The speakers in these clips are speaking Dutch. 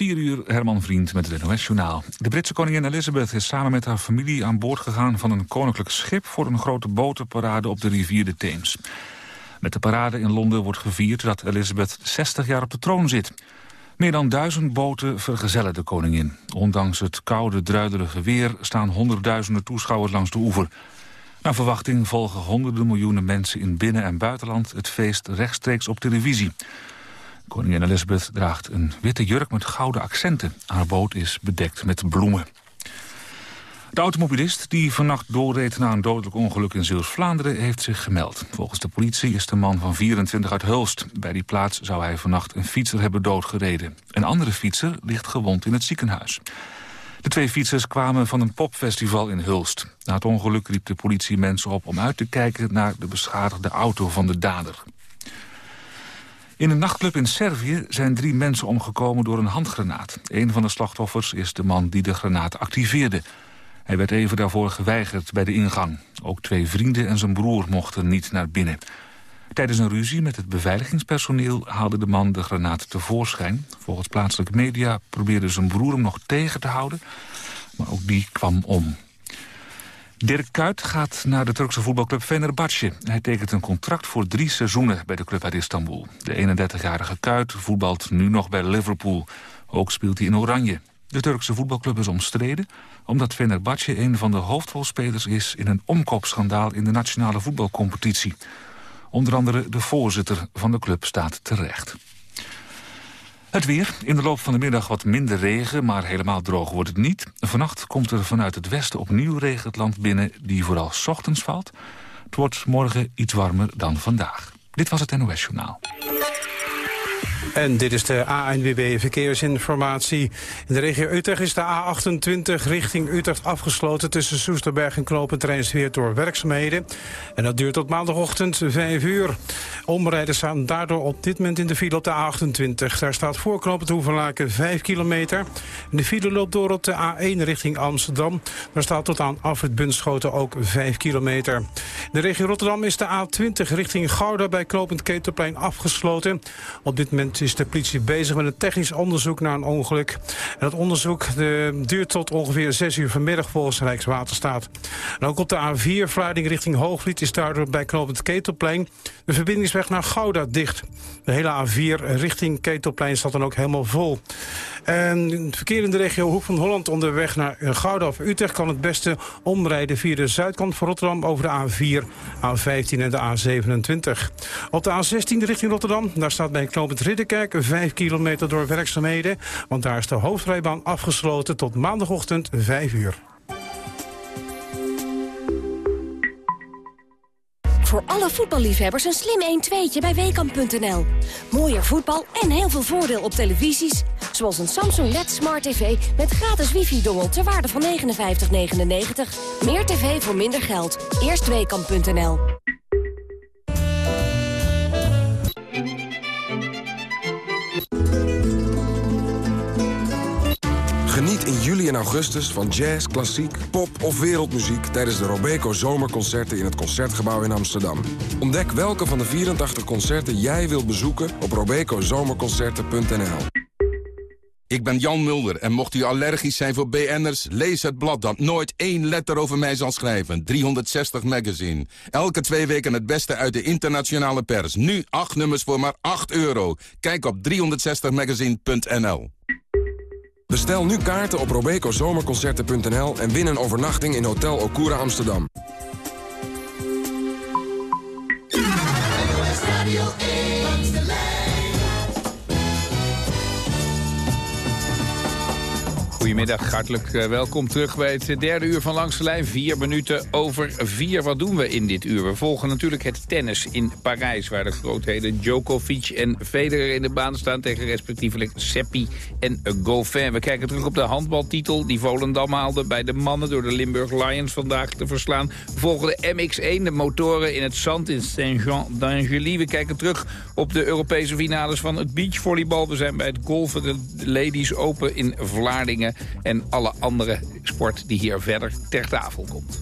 4 uur, Herman Vriend met het NOS-journaal. De Britse koningin Elizabeth is samen met haar familie aan boord gegaan... van een koninklijk schip voor een grote botenparade op de rivier de Theems. Met de parade in Londen wordt gevierd dat Elizabeth 60 jaar op de troon zit. Meer dan duizend boten vergezellen de koningin. Ondanks het koude, druiderige weer staan honderdduizenden toeschouwers langs de oever. Naar verwachting volgen honderden miljoenen mensen in binnen- en buitenland... het feest rechtstreeks op televisie. Koningin Elizabeth draagt een witte jurk met gouden accenten. Haar boot is bedekt met bloemen. De automobilist die vannacht doorreed na een dodelijk ongeluk in Zeeuws-Vlaanderen heeft zich gemeld. Volgens de politie is de man van 24 uit Hulst. Bij die plaats zou hij vannacht een fietser hebben doodgereden. Een andere fietser ligt gewond in het ziekenhuis. De twee fietsers kwamen van een popfestival in Hulst. Na het ongeluk riep de politie mensen op om uit te kijken naar de beschadigde auto van de dader. In een nachtclub in Servië zijn drie mensen omgekomen door een handgranaat. Een van de slachtoffers is de man die de granaat activeerde. Hij werd even daarvoor geweigerd bij de ingang. Ook twee vrienden en zijn broer mochten niet naar binnen. Tijdens een ruzie met het beveiligingspersoneel haalde de man de granaat tevoorschijn. Volgens plaatselijke media probeerde zijn broer hem nog tegen te houden, maar ook die kwam om. Dirk Kuyt gaat naar de Turkse voetbalclub Fenerbahce. Hij tekent een contract voor drie seizoenen bij de club uit Istanbul. De 31-jarige Kuyt voetbalt nu nog bij Liverpool. Ook speelt hij in Oranje. De Turkse voetbalclub is omstreden... omdat Fenerbahce een van de hoofdrolspelers is... in een omkoopschandaal in de nationale voetbalcompetitie. Onder andere de voorzitter van de club staat terecht. Het weer. In de loop van de middag wat minder regen, maar helemaal droog wordt het niet. Vannacht komt er vanuit het westen opnieuw regen het land binnen... die vooral ochtends valt. Het wordt morgen iets warmer dan vandaag. Dit was het NOS Journaal. En dit is de ANWB Verkeersinformatie. In de regio Utrecht is de A28 richting Utrecht afgesloten... tussen Soesterberg en Knopend Rijnsweer door werkzaamheden. En dat duurt tot maandagochtend 5 uur. Omrijders staan daardoor op dit moment in de file op de A28. Daar staat voor Knopend Hoevenlaken 5 kilometer. De file loopt door op de A1 richting Amsterdam. Daar staat tot aan Afrit Bunschoten ook 5 kilometer. In de regio Rotterdam is de A20 richting Gouda bij Knopend Ketelplein afgesloten. Op dit moment is de politie bezig met een technisch onderzoek naar een ongeluk. En dat onderzoek de, duurt tot ongeveer 6 uur vanmiddag volgens Rijkswaterstaat. Ook op de A4 Vlaarding richting Hoogvliet is daardoor bij knooppunt Ketelplein de verbindingsweg naar Gouda dicht. De hele A4 richting Ketelplein staat dan ook helemaal vol. Het verkeer in de regio Hoek van Holland onderweg naar Gouda of Utrecht... kan het beste omrijden via de zuidkant van Rotterdam over de A4, A15 en de A27. Op de A16 richting Rotterdam, daar staat bij knooppunt Ridderkerk... 5 kilometer door werkzaamheden, want daar is de hoofdrijbaan afgesloten... tot maandagochtend 5 uur. Voor alle voetballiefhebbers een slim 1-2'tje bij Weekamp.nl. Mooier voetbal en heel veel voordeel op televisies. Zoals een Samsung LED Smart TV met gratis wifi-dongel ter waarde van 59,99. Meer tv voor minder geld. Eerst Weekamp.nl. Geniet in juli en augustus van jazz, klassiek, pop of wereldmuziek... tijdens de Robeco Zomerconcerten in het Concertgebouw in Amsterdam. Ontdek welke van de 84 concerten jij wilt bezoeken op robecozomerconcerten.nl. Ik ben Jan Mulder en mocht u allergisch zijn voor BN'ers... lees het blad dat nooit één letter over mij zal schrijven. 360 Magazine. Elke twee weken het beste uit de internationale pers. Nu acht nummers voor maar 8 euro. Kijk op 360magazine.nl. Bestel nu kaarten op robecozomerconcerten.nl en win een overnachting in Hotel Okura Amsterdam. Goedemiddag, hartelijk eh, welkom terug bij het derde uur van Langs de Lijn. Vier minuten over vier. Wat doen we in dit uur? We volgen natuurlijk het tennis in Parijs... waar de grootheden Djokovic en Federer in de baan staan... tegen respectievelijk Seppi en Goffin. We kijken terug op de handbaltitel die Volendam haalde... bij de mannen door de Limburg Lions vandaag te verslaan. We volgen de MX1, de motoren in het zand in Saint-Jean d'Angely. We kijken terug op de Europese finales van het beachvolleybal. We zijn bij het golfen, de Ladies Open in Vlaardingen en alle andere sport die hier verder ter tafel komt.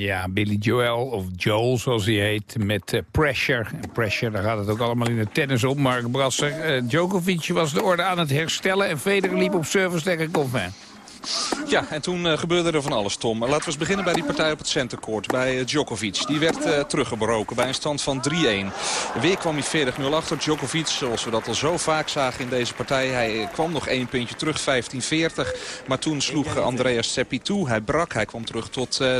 Ja, Billy Joel, of Joel zoals hij heet, met eh, Pressure. Pressure, daar gaat het ook allemaal in het tennis op. Mark Brasser, eh, Djokovic was de orde aan het herstellen... en Federer liep op service tegen Goffin. Ja, en toen eh, gebeurde er van alles, Tom. Laten we eens beginnen bij die partij op het centercourt, bij eh, Djokovic. Die werd eh, teruggebroken bij een stand van 3-1. Weer kwam hij 40-0 achter. Djokovic, zoals we dat al zo vaak zagen in deze partij. Hij kwam nog één puntje terug, 15-40. Maar toen sloeg Andreas Seppi toe. Hij brak, hij kwam terug tot eh,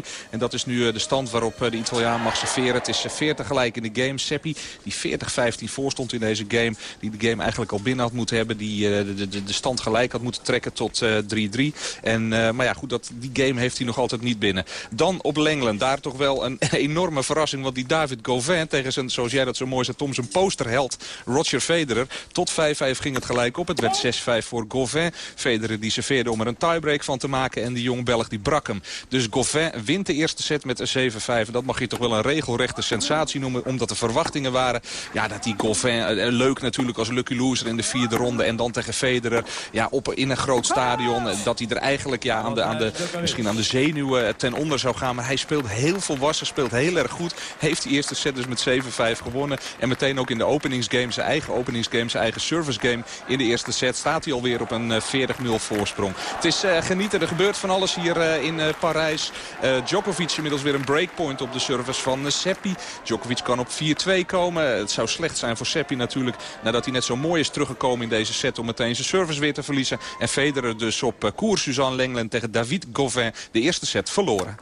3-2. En dat is nu de stand waarop de Italiaan mag serveren. Het is eh, 40 gelijk in de game. Seppi, die 40-15 voorstond in deze game. Die de game eigenlijk al binnen had moeten hebben. Die eh, de, de, de stand gelijk had moeten trekken tot eh, 3-3. En, eh, maar ja, goed, dat, die game heeft hij nog altijd niet binnen. Dan op Lenglen, daar toch wel een enorme verrassing. Want die David Gauvin tegen zijn, zoals jij dat zo mooi zei, Tom, zijn posterheld Roger Federer. Tot 5-5 ging het gelijk op. Het werd 6-5 voor Gauvin. Federer die serveerde om er een tiebreak van te maken. En die jong Belg die brak hem. Dus Gauvin wint de eerste set met een 7-5. En dat mag je toch wel een regelrechte sensatie noemen. Omdat de verwachtingen waren ja, dat die Gauvin, eh, leuk natuurlijk als lucky loser in de vierde ronde. En dan tegen Federer ja, op, in een groot stadion. Eh, Dat hij er eigenlijk ja, aan de, aan de, misschien aan de zenuwen ten onder zou gaan. Maar hij speelt heel volwassen, speelt heel erg goed. Heeft die eerste set dus met 7-5 gewonnen. En meteen ook in de openingsgame, zijn eigen openingsgame, zijn eigen service game. In de eerste set staat hij alweer op een eh, 40-0 voorsprong. Het is eh, genieten, er gebeurt van alles hier eh, in eh, Parijs. Eh, Djokovic inmiddels weer een breakpoint op de service van eh, Seppi. Djokovic kan op 4-2 komen. Het zou slecht zijn voor Seppi natuurlijk. Nadat hij net zo mooi is teruggekomen in deze set om meteen zijn service weer te verliezen. En Federer dus op eh, koers Suzanne Lenglen tegen David Gauvin de eerste set verloren.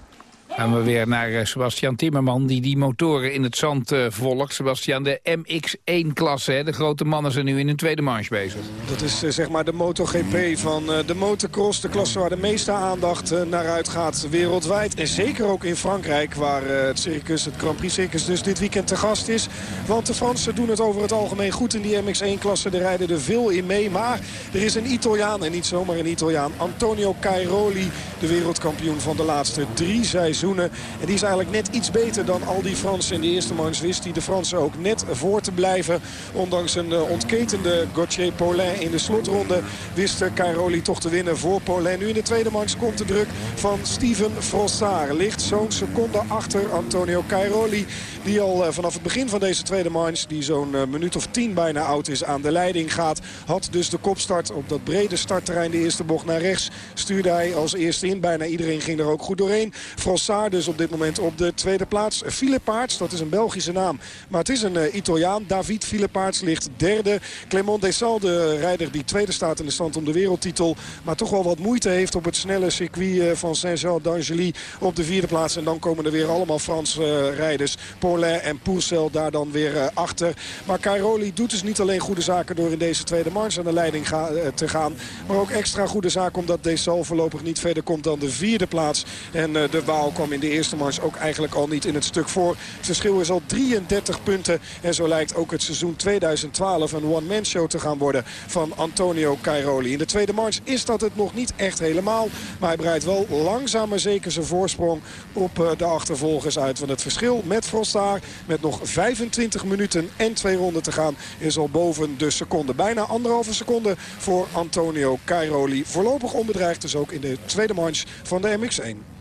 Gaan we weer naar eh, Sebastian Timmerman, die die motoren in het zand eh, volgt. Sebastian, de MX1-klasse, de grote mannen zijn nu in hun tweede marge bezig. Dat is eh, zeg maar de MotoGP van de motocross. De klasse waar de meeste aandacht naar uitgaat wereldwijd. En zeker ook in Frankrijk waar het circus, het Grand Prix circus dus dit weekend te gast is. Want de Fransen doen het over het algemeen goed in die MX1-klasse. Er rijden er veel in mee. Maar er is een Italiaan en niet zomaar een Italiaan. Antonio Cairoli, de wereldkampioen van de laatste drie seizoenen. En die is eigenlijk net iets beter dan al die Fransen in de eerste mars wist. Die de Fransen ook net voor te blijven. Ondanks een eh, ontketende Gauthier Paulin in de slotronde wist eh, Cairoli toch te winnen voor Paulin. Nu in de tweede mars komt de druk van Steven Frossard. Ligt zo'n seconde achter Antonio Cairoli. Die al eh, vanaf het begin van deze tweede mars, die zo'n minuut of tien bijna oud is, aan de leiding gaat. Had dus de kopstart op dat brede startterrein. De eerste bocht naar rechts stuurde hij als eerste in. Bijna iedereen ging er ook goed doorheen. Frossard dus op dit moment op de tweede plaats. Philippaerts, dat is een Belgische naam. Maar het is een eh, Italiaan. David Philippaerts ligt derde. Clement Desal, de rijder die tweede staat in de stand om de wereldtitel. Maar toch wel wat moeite heeft op het snelle circuit eh, van Saint-Jean d'Angely op de vierde plaats. En dan komen er weer allemaal Franse eh, rijders. Paulin en Pourcel daar dan weer achter. Maar Cairoli doet dus niet alleen goede zaken door in deze tweede mars aan de leiding te gaan. Maar ook extra goede zaken omdat Desal voorlopig niet verder komt dan de vierde plaats. En de Waal kwam in de eerste mars ook eigenlijk al niet in het stuk voor. Het verschil is al 33 punten. En zo lijkt ook het seizoen 2012 een one-man show te gaan worden van Antonio Cairoli. In de tweede mars is dat het nog niet echt helemaal. Maar hij breidt wel langzaam maar zeker zijn voorsprong op eh, de achtervolgers uit. Want het verschil met Frostaar met nog 25 minuten en twee ronden te gaan is al boven de seconde. Bijna anderhalve seconde voor Antonio Cairoli. Voorlopig onbedreigd dus ook in de tweede mars van de MX1.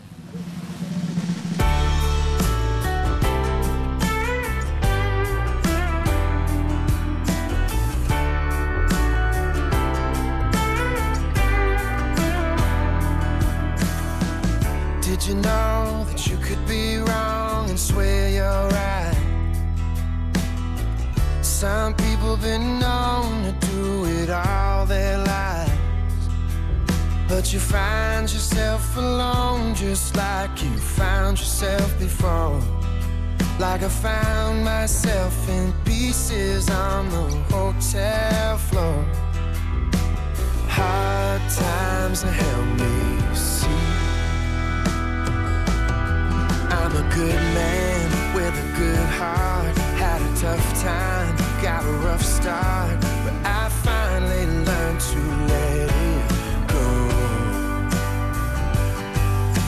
You find yourself alone just like you found yourself before. Like I found myself in pieces on the hotel floor. Hard times helped me see. I'm a good man with a good heart. Had a tough time, got a rough start, but I finally learned to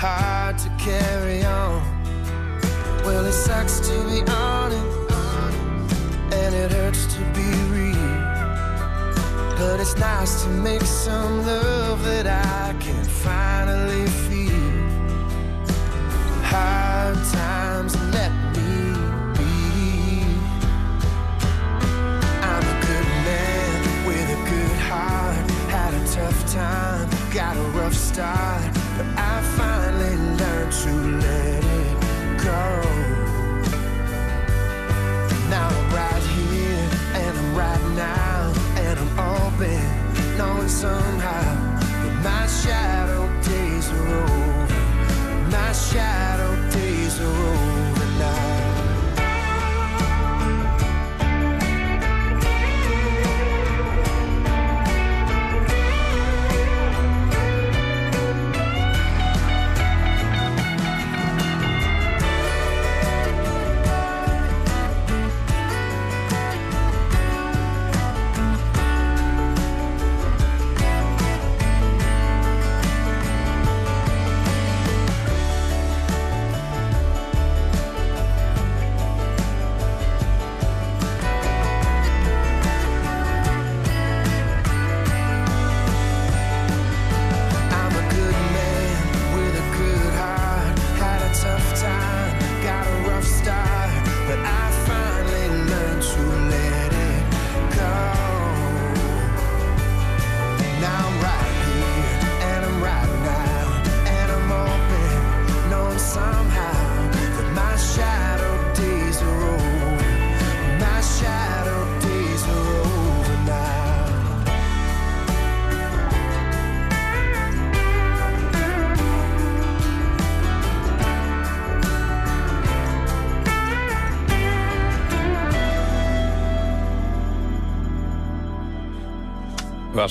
hard to carry on. Well, it sucks to be honest, and it hurts to be real. But it's nice to make some love that I can finally feel. Hard times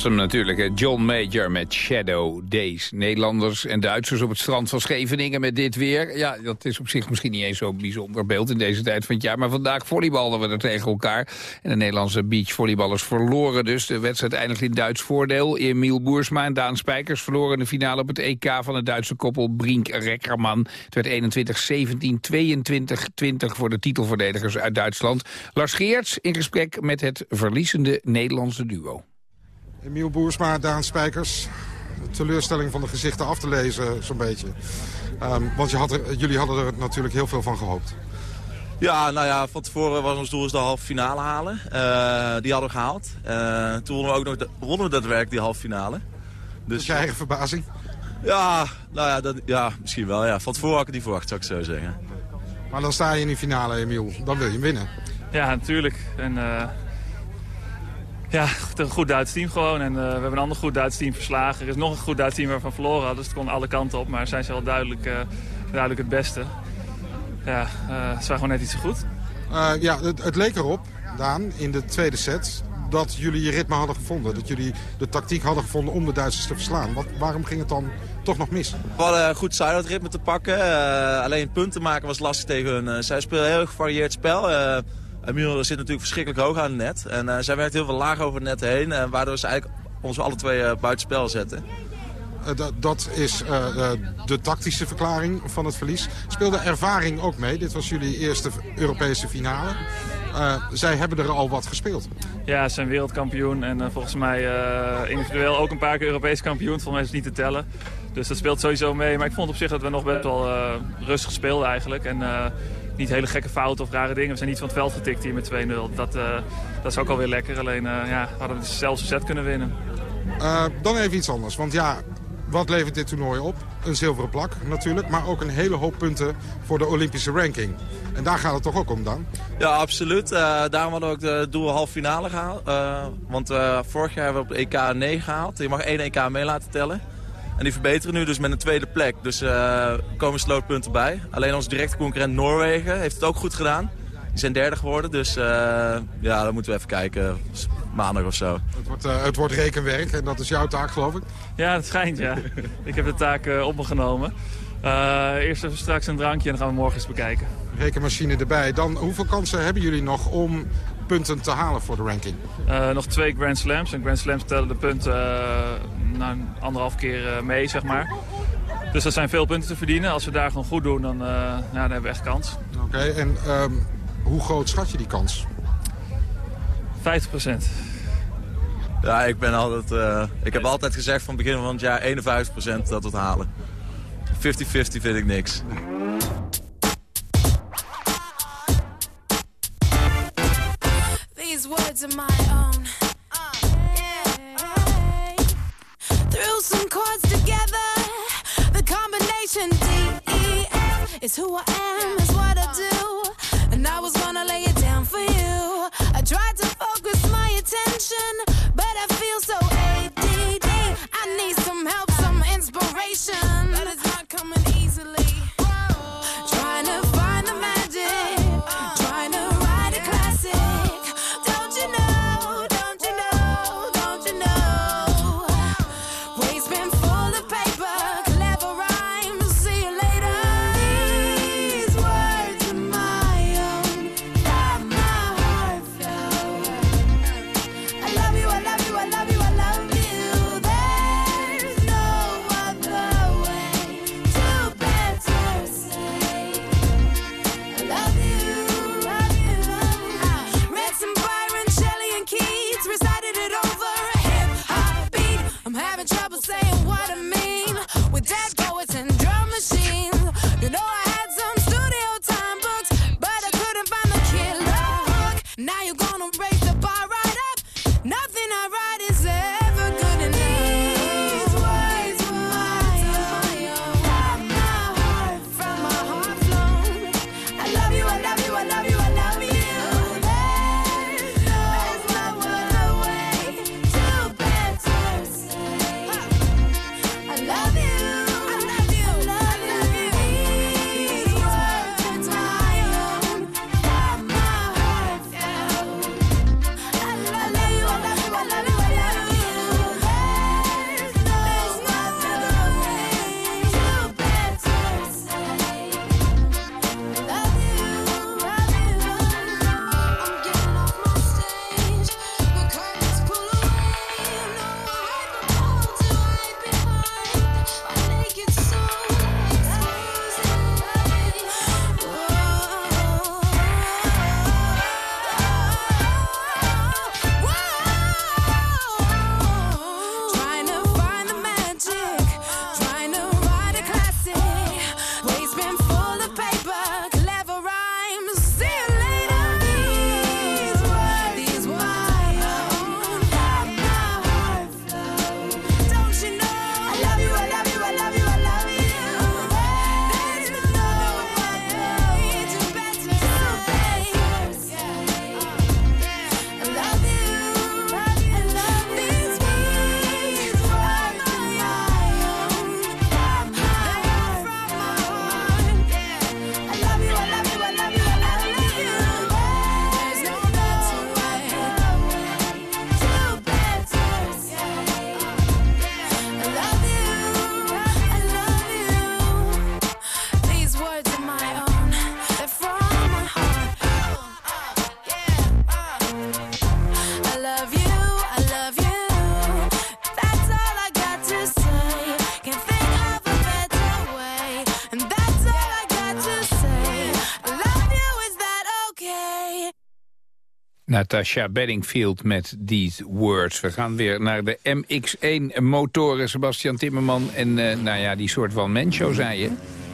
was hem natuurlijk. John Major met Shadow Days. Nederlanders en Duitsers op het strand van Scheveningen met dit weer. Ja, dat is op zich misschien niet eens zo'n bijzonder beeld in deze tijd van het jaar. Maar vandaag volleybalden we er tegen elkaar. En de Nederlandse beachvolleyballers verloren dus. De wedstrijd eindigde in Duits voordeel. Emiel Boersma en Daan Spijkers verloren de finale op het EK van het Duitse koppel Brink-Rekkerman. Het werd 21-17, 22-20 voor de titelverdedigers uit Duitsland. Lars Geerts in gesprek met het verliezende Nederlandse duo. Emiel Boersma, Daan Spijkers. De teleurstelling van de gezichten af te lezen, zo'n beetje. Ehm, want je had er, jullie hadden er natuurlijk heel veel van gehoopt. Ja, nou ja, van tevoren was ons doel is de halve finale halen. Eh, die hadden we gehaald. Eh, toen wonnen we ook nog de, wonnen we daadwerkelijk die halve finale. Dus je eigen verbazing? Ja, nou ja, dat, ja, misschien wel. Ja. Van tevoren had ik het niet verwacht, zou ik zo zeggen. Maar dan sta je in die finale, Emiel. Dan wil je hem winnen. Ja, natuurlijk. En eh, ja, een goed Duits team gewoon. En eh, we hebben een ander goed Duits team verslagen. Er is nog een goed Duits team waar we van verloren hadden. Dus het kon alle kanten op. Maar zijn ze wel duidelijk, eh, duidelijk het beste. Ja, eh, ze waren gewoon net iets te goed. Eh, ja, het, het leek erop, Daan, in de tweede set... dat jullie je ritme hadden gevonden. Dat jullie de tactiek hadden gevonden om de Duitsers te verslaan. Wat, waarom ging het dan toch nog mis? We hadden een goed side ritme te pakken. Eh, alleen punten maken was lastig tegen hun. Eh, zij spelen een heel gevarieerd spel. Eh Emiel zit natuurlijk verschrikkelijk hoog aan het net. En eh, zij werkt heel veel laag over het net heen. eh, waardoor ze eigenlijk ons alle twee eh, buitenspel zetten. Dat, dat is eh, eh, de tactische verklaring van het verlies. Speelde ervaring ook mee? Dit was jullie eerste Europese finale. Eh, zij hebben er al wat gespeeld. Ja, ze zijn wereldkampioen en volgens mij eh, individueel ook een paar keer Europees kampioen. Volgens mij is het niet te tellen. Dus dat speelt sowieso mee. Maar ik vond op zich dat we nog best wel eh, rustig speelden eigenlijk. En eh, niet hele gekke fouten of rare dingen. We zijn niet van het veld getikt hier met 2-0. Dat, eh, dat is ook alweer lekker. Alleen eh, ja, we hadden dus zelfs een set kunnen winnen. Eh, dan even iets anders. Want ja, wat levert dit toernooi op? Een zilveren plak natuurlijk. Maar ook een hele hoop punten voor de Olympische ranking. En daar gaat het toch ook om dan? Ja, absoluut. Eh, daarom hadden we ook de doel halve finale gehaald. Eh, want eh, vorig jaar hebben we op de EK een 9 gehaald. Je mag één EK mee laten tellen. En die verbeteren nu dus met een tweede plek. Dus eh, er komen slootpunten bij. Alleen onze directe concurrent Noorwegen heeft het ook goed gedaan. Die zijn derde geworden. Dus eh, ja, dan moeten we even kijken. Maandag of zo. Het wordt, eh, het wordt rekenwerk en dat is jouw taak geloof ik. Ja, dat schijnt ja. ik heb de taak eh, op me genomen. Eh, eerst even straks een drankje en dan gaan we morgen eens bekijken. Rekenmachine erbij. Dan, hoeveel kansen hebben jullie nog om punten te halen voor de ranking? Eh, nog twee Grand Slams. En Grand Slams tellen de punten uh, nou, anderhalf keer uh, mee, zeg maar. Dus dat zijn veel punten te verdienen. Als we daar gewoon goed doen, dan, uh, ja, dan hebben we echt kans. Oké, okay, en um, hoe groot schat je die kans? 50 procent. Ja, ik, ben altijd, uh, ik heb altijd gezegd van het begin van het jaar 51 procent dat we het halen. 50-50 vind ik niks. Words are my own. Threw some chords together. The combination D E F is who I am, is what I do. And I was gonna lay it down for you. I tried to focus my attention, Natasha Bedingfield met These Words. We gaan weer naar de MX-1-motoren, Sebastian Timmerman. En eh, nou ja, die soort van menshow, zei je.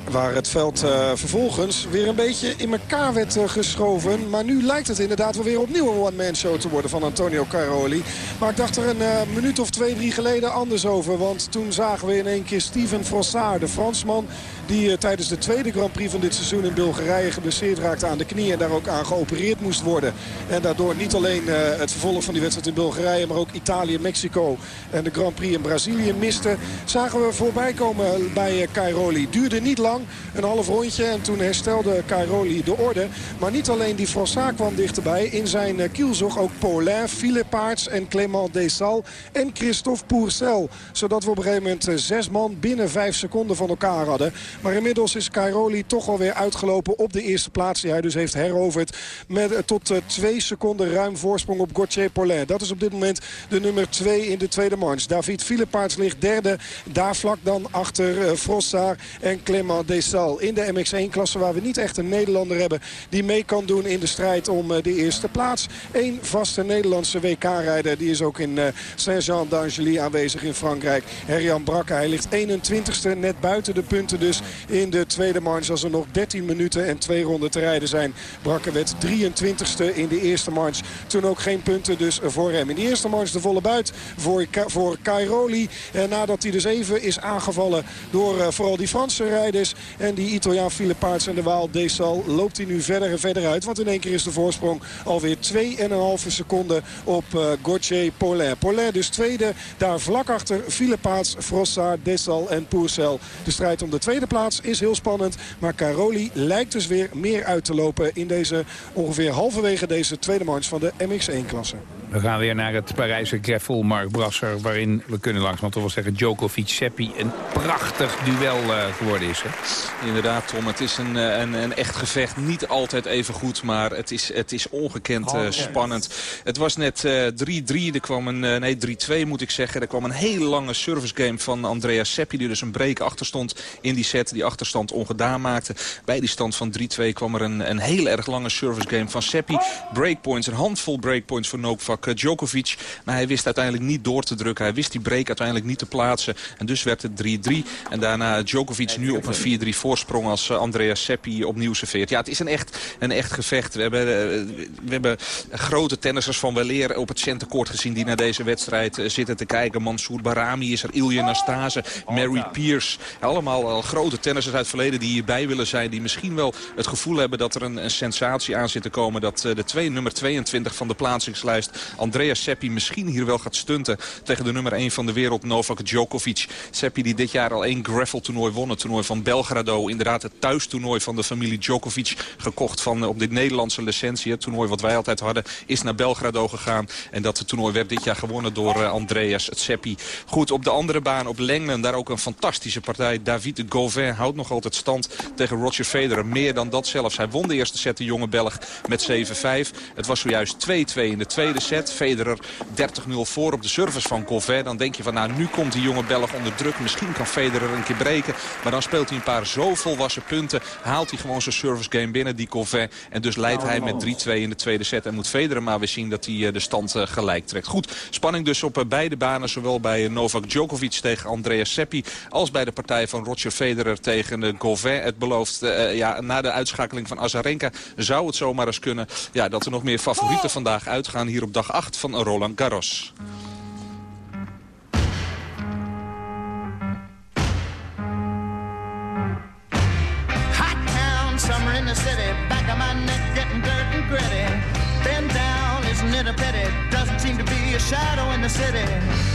Waar het veld eh, vervolgens weer een beetje in elkaar werd eh, geschoven. Maar nu lijkt het inderdaad wel weer opnieuw een one-man show te worden van Antonio Caroli. Maar ik dacht er een minuut of twee, drie geleden anders over. Want toen zagen we in één keer Steven Frossard, de Fransman... die eh, tijdens de tweede Grand Prix van dit seizoen in Bulgarije geblesseerd raakte aan de knie... en daar ook aan geopereerd moest worden. En daardoor niet alleen eh, het vervolg van die wedstrijd in Bulgarije... maar ook Italië, Mexico en de Grand Prix in Brazilië miste. Zagen we voorbij komen bij eh, Cairoli. Duurde niet lang, een half rondje en toen herstelde Cairoli de orde. Maar niet alleen die Frossard kwam dichterbij. In zijn kielzog ook Paulin, Philippe Paarts en Clément Desal en Christophe Pourcel. Zodat we op een gegeven moment zes man binnen vijf seconden van elkaar hadden. Maar inmiddels is Cairoli toch alweer uitgelopen op de eerste plaats. Die hij dus heeft heroverd met eh, tot eh, twee seconden ruim voorsprong op Gauthier Paulin. Dat is op dit moment de nummer twee in de tweede manche. David Philippaerts ligt derde. Daar vlak dan achter eh, Frossard en Clément Desal. In de MX1-klasse waar we niet echt een Nederlander hebben... die mee kan doen in de strijd om de eerste plaats. Eén vaste Nederlandse WK-rijder. Die is ook in Saint-Jean d'Angely aanwezig in Frankrijk. Herjan Brakke, hij ligt 21ste, net buiten de punten dus in de tweede manche. Als er nog 13 minuten en twee ronden te rijden zijn. Brakke werd 23ste in de eerste manche. Toen ook geen punten dus voor hem. In de eerste manche de volle buit voor, voor Cairoli. En nadat hij dus even is aangevallen door eh, vooral die Franse rijders. En die Italiaan Philippe Paarts en de Waal Desal loopt hij nu verder en verder uit. Want in één keer is de voorsprong alweer 2,5 seconden op uh, Gauthier. Paulin dus tweede, daar vlak achter Philippe Paarts, Frossard, Desal en Pourcel. De strijd om de tweede plaats is heel spannend. Maar Caroli lijkt dus weer meer uit te lopen in deze ongeveer halverwege deze tweede manche van de MX1-klasse. We gaan weer naar het Parijse Greffel, Mark Brasser... waarin we kunnen langs, want we wil zeggen Djokovic-Seppi... een prachtig duel eh, geworden is. Hè? Inderdaad, Tom. Het is een, eh, een, een echt gevecht. Niet altijd even goed, maar het is, het is ongekend eh, spannend. Het was net eh, 3-3. er kwam een, nee, 3-2 moet ik zeggen. Er kwam een hele lange service game van Andrea Seppi... die dus een break achterstond in die set. Die achterstand ongedaan maakte. Bij die stand van 3-2 kwam er een, een heel erg lange service game van Seppi. Breakpoints, een handvol breakpoints voor eh, Djokovic. Maar hij wist uiteindelijk niet door te drukken. Hij wist die break uiteindelijk niet te plaatsen. En dus werd het 3-3. En daarna Djokovic nu op een 4-3 voorsprong als eh, Andrea Seppi opnieuw serveert. Ja, het is een echt, een echt gevecht. We hebben, eh, we hebben grote tennissers van weleer op het centercourt gezien... die naar deze wedstrijd eh, zitten te kijken. Mansour Barami is er, Ilya Nastase, Mary Pierce. Allemaal al grote tennissers uit het verleden die hierbij willen zijn. Die misschien wel het gevoel hebben dat er een, sensatie aan zit te komen. Dat eh, de twee, nummer 22 van de plaatsingslijst, Andrea Seppi, misschien hier wel gaat stunten tegen de nummer 1 van de wereld, Novak Djokovic. Seppi die dit jaar al één gravel-toernooi won. Het toernooi van Belgrado. Inderdaad het thuistoernooi van de familie Djokovic. Gekocht van, eh, op dit Nederlandse licentie. Het toernooi wat wij altijd hadden is naar Belgrado gegaan. En dat toernooi werd dit jaar gewonnen door eh, Andreas Seppi. Goed, op de andere baan, op Lenglen, daar ook een fantastische partij. David Gauvin houdt nog altijd stand tegen Roger Federer. Meer dan dat zelfs. Hij won de eerste set, de jonge Belg, met 7-5. Het was zojuist 2-2 in de tweede set. Federer 30-0 voor op de service van Gauvin. Dan denk je van, nou, nu komt die jonge Belg onder druk. Misschien kan Federer een keer breken. Maar dan speelt hij een paar zo volwassen punten. Haalt hij gewoon zijn service game binnen, die Gauvin. En dus leidt hij met 3-2 in de tweede set. En moet Federer maar weer zien dat hij eh, de stand eh, gelijk trekt. Goed, spanning dus op eh, beide banen. Zowel bij Novak Djokovic tegen Andreas Seppi... als bij de partij van Roger Federer tegen uh, Gauvin. Het belooft, uh, ja, na de uitschakeling van Azarenka... zou het zomaar eens kunnen ja, dat er nog meer favorieten vandaag uitgaan... hier op dag 8 van Roland Garros. Hot town, summer in the city. Back of my neck getting dirt and gritty. Bend down, isn't it a pity? Doesn't seem to be a shadow in the city.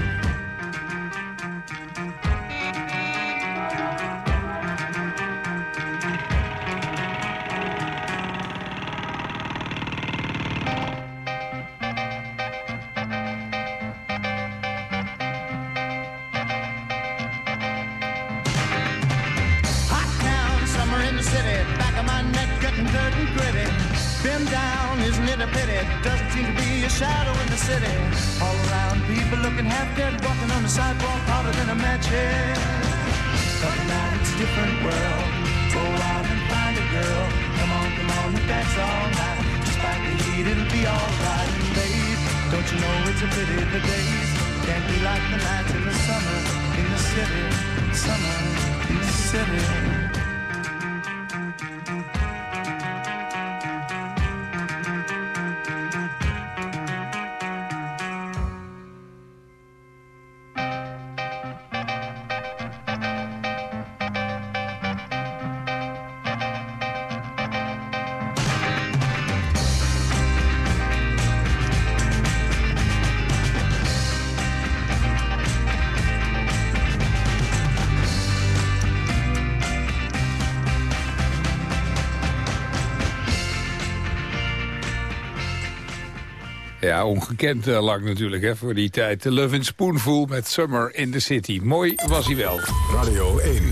Ja, ongekend eh, lang natuurlijk hè, voor die tijd. De Love in Spoonful met Summer in the City. Mooi was hij wel. Radio 1,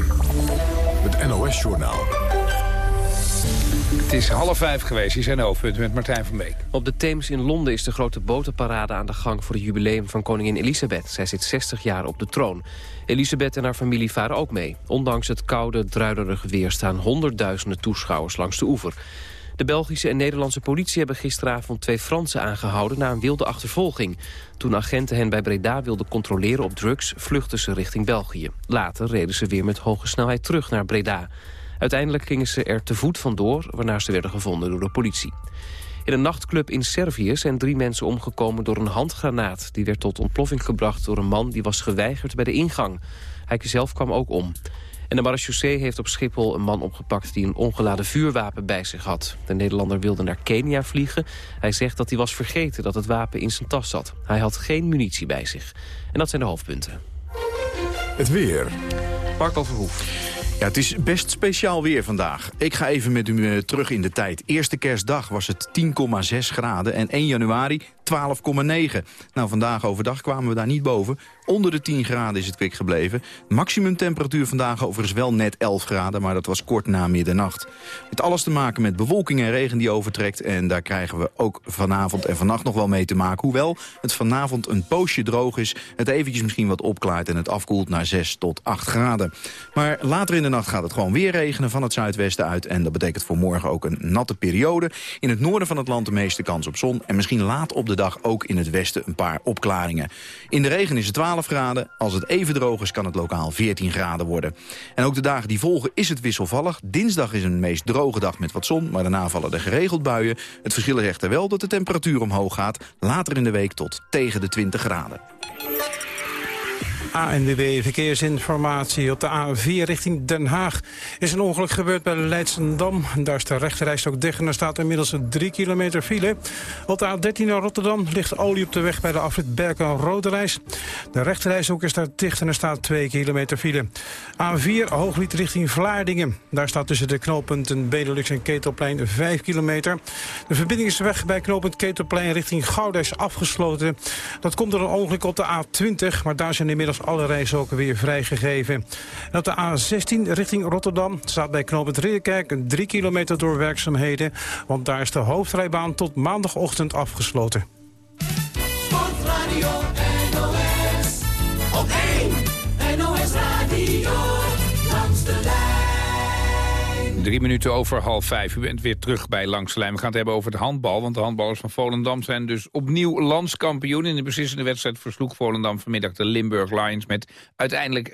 het NOS-journaal. Het is half vijf geweest, hier zijn hoofdpunten met Martijn van Beek. Op de Theems in Londen is de grote botenparade aan de gang voor het jubileum van koningin Elisabeth. Zij zit 60 jaar op de troon. Elisabeth en haar familie varen ook mee. Ondanks het koude, druilerige weer staan honderdduizenden toeschouwers langs de oever. De Belgische en Nederlandse politie hebben gisteravond twee Fransen aangehouden na een wilde achtervolging. Toen agenten hen bij Breda wilden controleren op drugs, vluchtten ze richting België. Later reden ze weer met hoge snelheid terug naar Breda. Uiteindelijk gingen ze er te voet vandoor, waarna ze werden gevonden door de politie. In een nachtclub in Servië zijn drie mensen omgekomen door een handgranaat. Die werd tot ontploffing gebracht door een man die was geweigerd bij de ingang. Hij zelf kwam ook om. En de marechaussee heeft op Schiphol een man opgepakt die een ongeladen vuurwapen bij zich had. De Nederlander wilde naar Kenia vliegen. Hij zegt dat hij was vergeten dat het wapen in zijn tas zat. Hij had geen munitie bij zich. En dat zijn de hoofdpunten. Het weer. Marco Verhoef. Ja, het is best speciaal weer vandaag. Ik ga even met u eh, terug in de tijd. Eerste kerstdag was het 10,6 graden en 1 januari 12,9. Nou, vandaag overdag kwamen we daar niet boven. Onder de 10 graden is het kwik gebleven. Maximum temperatuur vandaag overigens wel net 11 graden, maar dat was kort na middernacht. Het alles te maken met bewolking en regen die overtrekt. En daar krijgen we ook vanavond en vannacht nog wel mee te maken. Hoewel het vanavond een poosje droog is, het eventjes misschien wat opklaart... en het afkoelt naar 6 tot 8 graden. Maar later in de nacht gaat het gewoon weer regenen van het zuidwesten uit. En dat betekent voor morgen ook een natte periode. In het noorden van het land de meeste kans op zon. En misschien laat op de dag ook in het westen een paar opklaringen. In de regen is het 12 Als het even droog is kan het lokaal 14 graden worden. En ook de dagen die volgen is het wisselvallig. Dinsdag is een meest droge dag met wat zon, maar daarna vallen er geregeld buien. Het verschil is echter wel dat de temperatuur omhoog gaat. Later in de week tot tegen de 20 graden. ANWB Verkeersinformatie op de A4 richting Den Haag. Is een ongeluk gebeurd bij Leidsendam. Daar is de rechterreis ook dicht en er staat inmiddels een 3 kilometer file. Op de A13 naar Rotterdam ligt olie op de weg bij de afrit Berken-Roderijs. De rechterreis ook is daar dicht en er staat 2 kilometer file. A4 Hooglied richting Vlaardingen. Daar staat tussen de knooppunten Benelux en Ketelplein 5 kilometer. De verbindingsweg bij knooppunt Ketelplein richting Gouda is afgesloten. Dat komt door een ongeluk op de A20, maar daar zijn inmiddels alle rijstroken weer vrijgegeven. En de A16 richting Rotterdam staat bij knooppunt Ridderkerk 3 kilometer door werkzaamheden. Want daar is de hoofdrijbaan tot maandagochtend afgesloten. Sportradio NOS. Op 1 NOS Radio. Langs. Drie minuten over half vijf. U bent weer terug bij Langs de Lijn. We gaan het hebben over het handbal. Want de handballers van Volendam zijn dus opnieuw landskampioen. In de beslissende wedstrijd versloeg Volendam vanmiddag de Limburg Lions... met uiteindelijk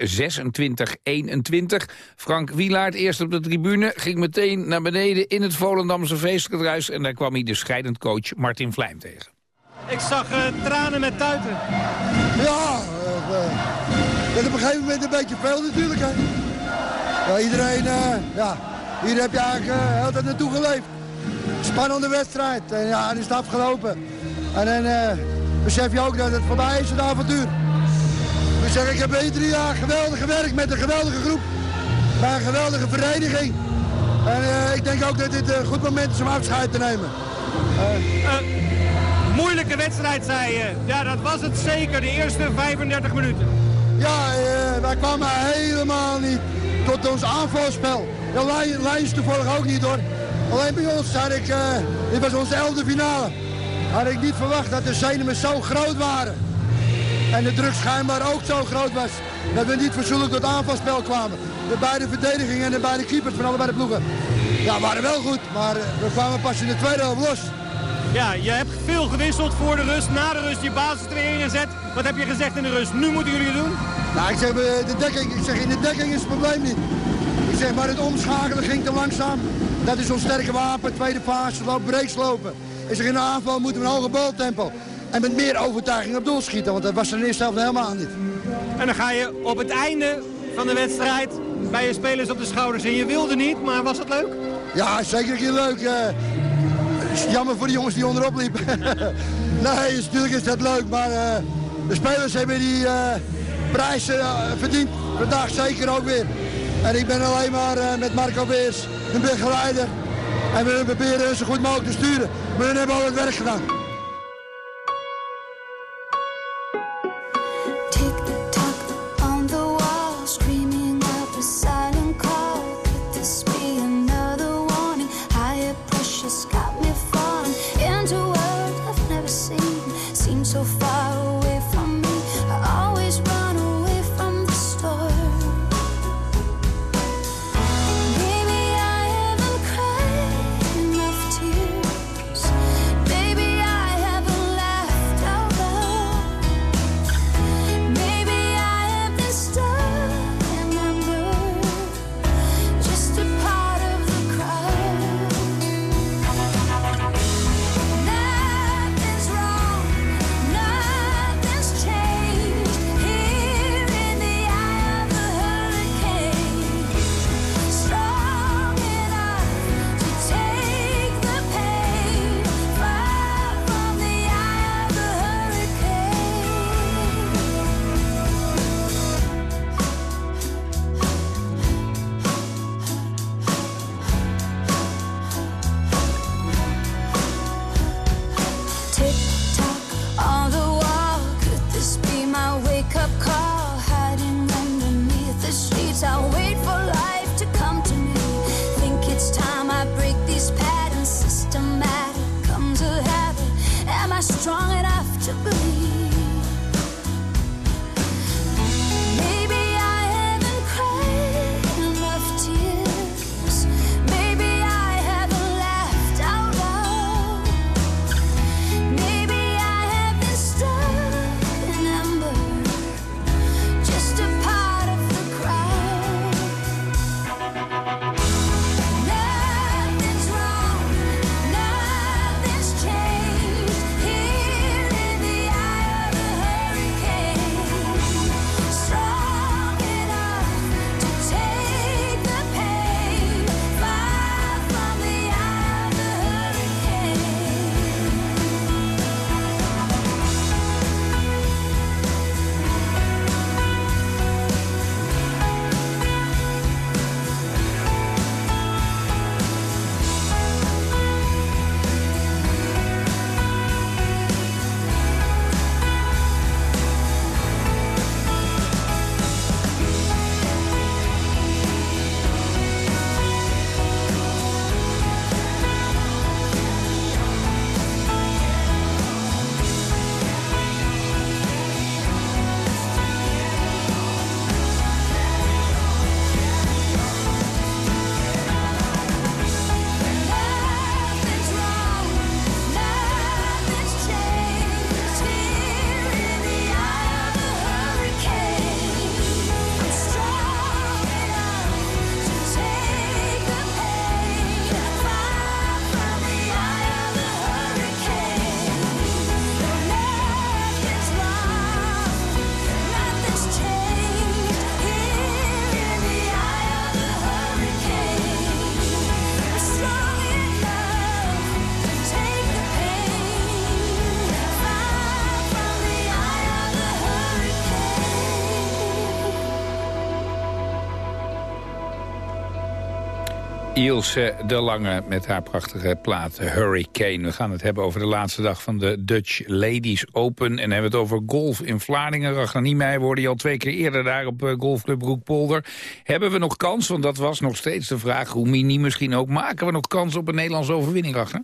26-21. Frank Wielaert, eerst op de tribune, ging meteen naar beneden... in het Volendamse feestgedruis. En daar kwam hij de scheidend coach Martin Vlijm tegen. Ik zag eh, tranen met tuiten. Ja, eh, dat op een gegeven moment een beetje veel natuurlijk. Hè. Ja, iedereen, eh, ja, hier heb je eigenlijk uh, heel tijd naartoe geleefd. Spannende wedstrijd. En ja, het is het afgelopen. En dan uh, besef je ook dat het voorbij is, het avontuur. Ik zeg, ik heb hier drie jaar geweldig gewerkt met een geweldige groep. Bij een geweldige vereniging. En uh, ik denk ook dat dit een goed moment is om afscheid te nemen. moeilijke wedstrijd, zei je. Ja, dat was het zeker, de eerste 35 minuten. Ja, wij kwamen helemaal niet tot ons aanvalspel. De lijn, lijn is toevallig ook niet hoor. Alleen bij ons had ik, uh, dit was onze elfde finale. Had ik niet verwacht dat de zenuwen zo groot waren. En de druk schijnbaar ook zo groot was. Dat we niet verzoenlijk tot aanvalspel kwamen. De beide verdedigingen en de beide keepers van allebei de ploegen. Ja, waren wel goed, maar we kwamen pas in de tweede helft los. Ja, je hebt veel gewisseld voor de rust. Na de rust je basis weer ingezet. Wat heb je gezegd in de rust? Nu moeten jullie het doen? Nou, ik zeg, de dekking, ik zeg in de dekking is het probleem niet. Zeg maar het omschakelen ging te langzaam. Dat is ons sterke wapen. Tweede fase, loop, breaks lopen. Ik zeg in de aanval moeten we een hoger baltempo. En met meer overtuiging op doel schieten, want dat was er in de eerste helft helemaal niet. En dan ga je op het einde van de wedstrijd bij je spelers op de schouders. En je wilde niet, maar was het leuk? Ja, zeker een keer leuk. Uh, jammer voor de jongens die onderop liepen. nee, natuurlijk is dat leuk, maar uh, de spelers hebben die uh, prijs verdiend. Vandaag zeker ook weer. En ik ben alleen maar uh, met Marco Beers, een begeleider. En we proberen zo goed mogelijk te sturen. Maar we hebben al het werk gedaan. Ilse de Lange met haar prachtige plaat Hurricane. We gaan het hebben over de laatste dag van de Dutch Ladies Open. En hebben het over golf in Vlaardingen. Ragnar Niemeyer worden je al twee keer eerder daar op eh, golfclub Broekpolder. Hebben we nog kans? Want dat was nog steeds de vraag. Hoe mini misschien ook. Maken we nog kans op een Nederlandse overwinning, Ragnar?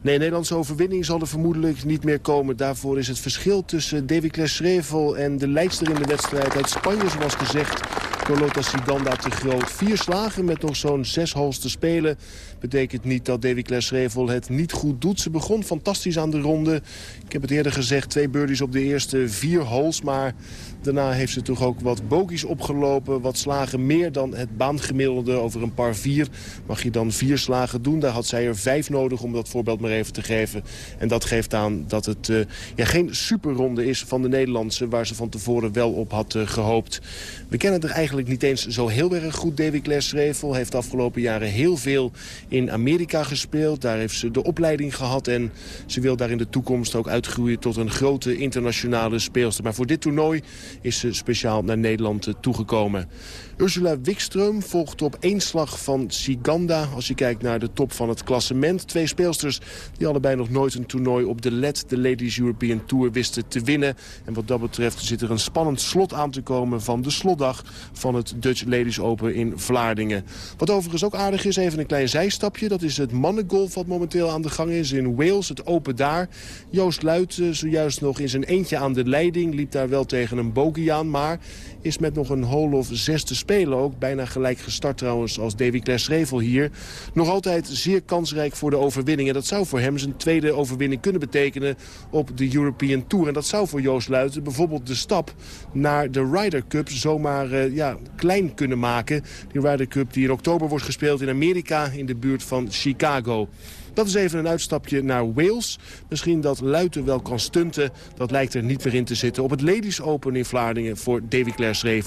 Nee, Nederlandse overwinning zal er vermoedelijk niet meer komen. Daarvoor is het verschil tussen David Klesrevel en de leidster in de wedstrijd uit Spanje, zoals gezegd, Carlota Siganda te groot. Vier slagen met nog zo'n zes holes te spelen. Betekent niet dat Davy Klesrevel het niet goed doet. Ze begon fantastisch aan de ronde. Ik heb het eerder gezegd, twee birdies op de eerste vier holes. Maar daarna heeft ze toch ook wat bogies opgelopen. Wat slagen meer dan het baangemiddelde over een par vier. Mag je dan vier slagen doen. Daar had zij er vijf nodig om dat voorbeeld maar even te geven. En dat geeft aan dat het uh, ja, geen superronde is van de Nederlandse... waar ze van tevoren wel op had uh, gehoopt. We kennen er eigenlijk niet eens zo heel erg goed. Davy Klesrevel heeft de afgelopen jaren heel veel in Amerika gespeeld. Daar heeft ze de opleiding gehad en ze wil daar in de toekomst ook uitgroeien tot een grote internationale speelster. Maar voor dit toernooi is ze speciaal naar Nederland toegekomen. Ursula Wikström volgt op één slag van Siganda. Als je kijkt naar de top van het klassement. Twee speelsters die allebei nog nooit een toernooi op de LED, de Ladies European Tour, wisten te winnen. En wat dat betreft zit er een spannend slot aan te komen van de slotdag van het Dutch Ladies Open in Vlaardingen. Wat overigens ook aardig is, even een klein zijstapje. Dat is het mannengolf wat momenteel aan de gang is in Wales, het Open daar. Joost Luit zojuist nog in zijn eentje aan de leiding. Liep daar wel tegen een bogey aan, maar is met nog een hole of zes te spelen ook. Bijna gelijk gestart trouwens als Davy Klesrevel hier. Nog altijd zeer kansrijk voor de overwinning. En dat zou voor hem zijn tweede overwinning kunnen betekenen op de European Tour. En dat zou voor Joost Luiten bijvoorbeeld de stap naar de Ryder Cup zomaar uh, ja, klein kunnen maken. Die Ryder Cup die in oktober wordt gespeeld in Amerika in de buurt van Chicago. Dat is even een uitstapje naar Wales. Misschien dat Luiten wel kan stunten. Dat lijkt er niet meer in te zitten. Op het Ladies Open in Vlaardingen voor Davy Claire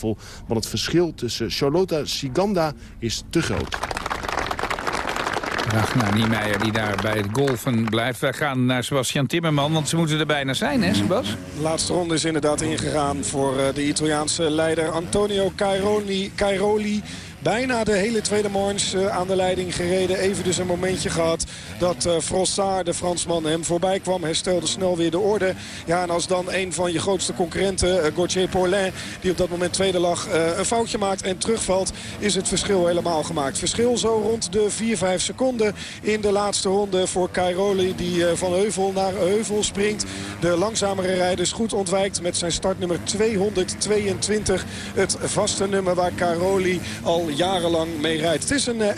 Want het verschil tussen Charlotta Siganda is te groot. Ragnar Niemeyer die daar bij het golfen blijft. Wij gaan naar Sebastian Timmerman, want ze moeten er bijna zijn, hè Sebas? De laatste ronde is inderdaad ingegaan voor de Italiaanse leider Antonio Cairoli. Cairoli bijna de hele tweede manche uh, aan de leiding gereden. Even dus een momentje gehad dat uh, Frossard, de Fransman, hem voorbij kwam. Herstelde snel weer de orde. Ja, en als dan een van je grootste concurrenten, uh, Gauthier Paulin... die op dat moment tweede lag, een foutje maakt en terugvalt... is het verschil helemaal gemaakt. Verschil zo rond de 4-5 seconden in de laatste ronde voor Cairoli... die van heuvel naar heuvel springt. De langzamere rijders goed ontwijkt met zijn startnummer 222. Het vaste nummer waar Cairoli al jarenlang mee rijdt. Het is een uh,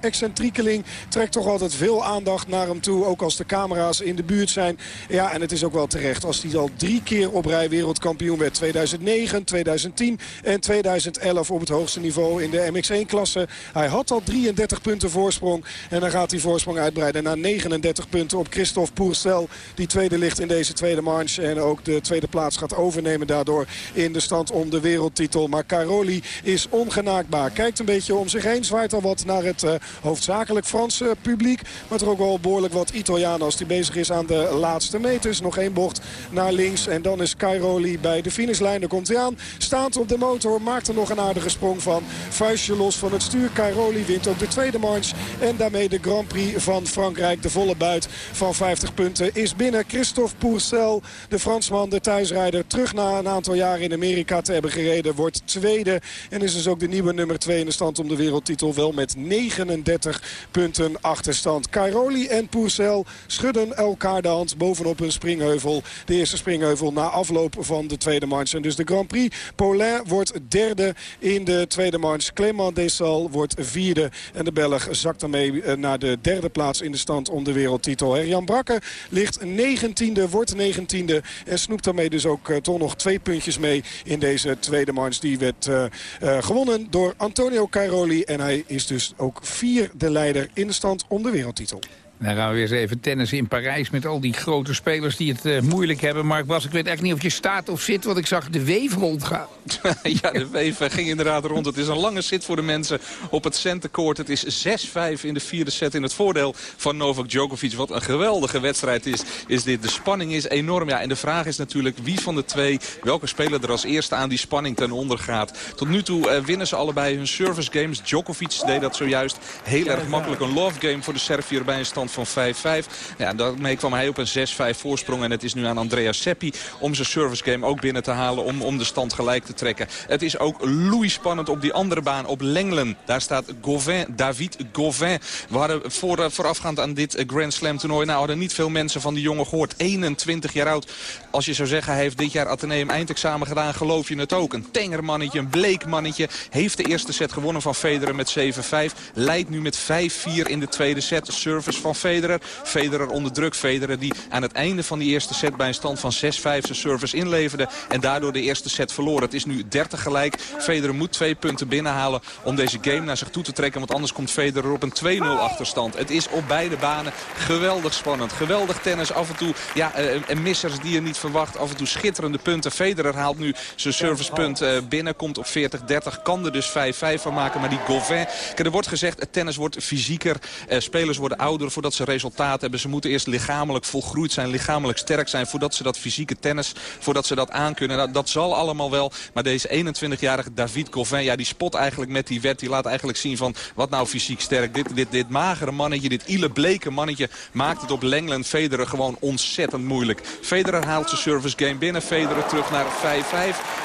excentriekeling. Trekt toch altijd veel aandacht naar hem toe. Ook als de camera's in de buurt zijn. Ja, en het is ook wel terecht. Als hij al drie keer op rij wereldkampioen werd. 2009, 2010 en 2011 op het hoogste niveau in de MX1-klasse. Hij had al 33 punten voorsprong. En dan gaat die voorsprong uitbreiden naar 39 punten op Christophe Pourcel. Die tweede ligt in deze tweede manche. En ook de tweede plaats gaat overnemen daardoor in de stand om de wereldtitel. Maar Caroli is ongenaakbaar. Kijk een beetje om zich heen. Zwaait al wat naar het uh, hoofdzakelijk Franse publiek. Maar er ook wel behoorlijk wat Italianen als die bezig is aan de laatste meters. Nog één bocht naar links. En dan is Cairoli bij de finishlijn. Daar komt hij aan. Staat op de motor. Maakt er nog een aardige sprong van. Vuistje los van het stuur. Cairoli wint ook de tweede manche. En daarmee de Grand Prix van Frankrijk. De volle buit van 50 punten is binnen. Christophe Pourcel, de Fransman, de thuisrijder. Terug na een aantal jaren in Amerika te hebben gereden. Wordt tweede. En is dus ook de nieuwe nummer 2 in de stand om de wereldtitel. Wel met 39 punten achterstand. Cairoli en Pourcel schudden elkaar de hand bovenop een springheuvel. De eerste springheuvel na afloop van de tweede manche. En dus de Grand Prix. Paulin wordt derde in de tweede manche. Clément Dessal wordt vierde. En de Belg zakt daarmee eh, naar de derde plaats in de stand om de wereldtitel. Jan Brakke ligt negentiende, wordt negentiende. En snoept daarmee dus ook uh, toch nog twee puntjes mee in deze tweede manche. Die werd uh, gewonnen door Antonio Cairoli. En hij is dus ook vierde leider in de stand om de wereldtitel. Dan gaan we weer eens even tennis in Parijs met al die grote spelers die het eh, moeilijk hebben. Mark Bas, ik weet echt niet of je staat of zit, want ik zag de weef rondgaan. ja, de weef ging inderdaad rond. Het is een lange sit voor de mensen op het centercourt. Het is 6-5 in de vierde set in het voordeel van Novak Djokovic. Wat een geweldige wedstrijd is, is dit. De spanning is enorm. Ja, en de vraag is natuurlijk wie van de twee, welke speler er als eerste aan die spanning ten onder gaat. Tot nu toe eh, winnen ze allebei hun service games. Djokovic deed dat zojuist heel erg makkelijk. Een love game voor de Servier bij een stand van 5-5. Ja, daarmee kwam hij op een 6-5 voorsprong. En het is nu aan Andrea Seppi om zijn service game ook binnen te halen. Om, om de stand gelijk te trekken. Het is ook loei spannend op die andere baan. Op Lenglen. Daar staat Gauvin, David Gauvin. We hadden voor, voorafgaand aan dit Grand Slam toernooi... Nou, hadden niet veel mensen van die jongen gehoord. 21 jaar oud. Als je zou zeggen, hij heeft dit jaar Atheneum eindexamen gedaan... geloof je het ook. Een tenger mannetje, een bleek mannetje. Heeft de eerste set gewonnen van Federer met 7-5. Leidt nu met 5-4 in de tweede set. Service van Federer. Federer onder druk. Federer die aan het einde van die eerste set bij een stand van 6-5 zijn service inleverde. En daardoor de eerste set verloor. Het is nu 30 gelijk. Federer moet twee punten binnenhalen om deze game naar zich toe te trekken. Want anders komt Federer op een 2-0 achterstand. Het is op beide banen geweldig spannend. Geweldig tennis. Af en toe ja, uh, missers die je niet verwacht. Af en toe schitterende punten. Federer haalt nu zijn servicepunt uh, binnen. Komt op 40-30. Kan er dus 5-5 van maken. Maar die Gauvin... Er wordt gezegd, het tennis wordt fysieker. Uh, spelers worden ouder voordat ze resultaat hebben. Ze moeten eerst lichamelijk volgroeid zijn, lichamelijk sterk zijn... voordat ze dat fysieke tennis, voordat ze dat aankunnen. Dat, dat zal allemaal wel. Maar deze 21-jarige David Gauvin, ja, die spot eigenlijk met die wet. Die laat eigenlijk zien van, wat nou fysiek sterk. Dit, dit, dit magere mannetje, dit ile bleke mannetje... maakt het op Lenglen Federer gewoon ontzettend moeilijk. Federer haalt service game binnen. Federer terug naar 5-5.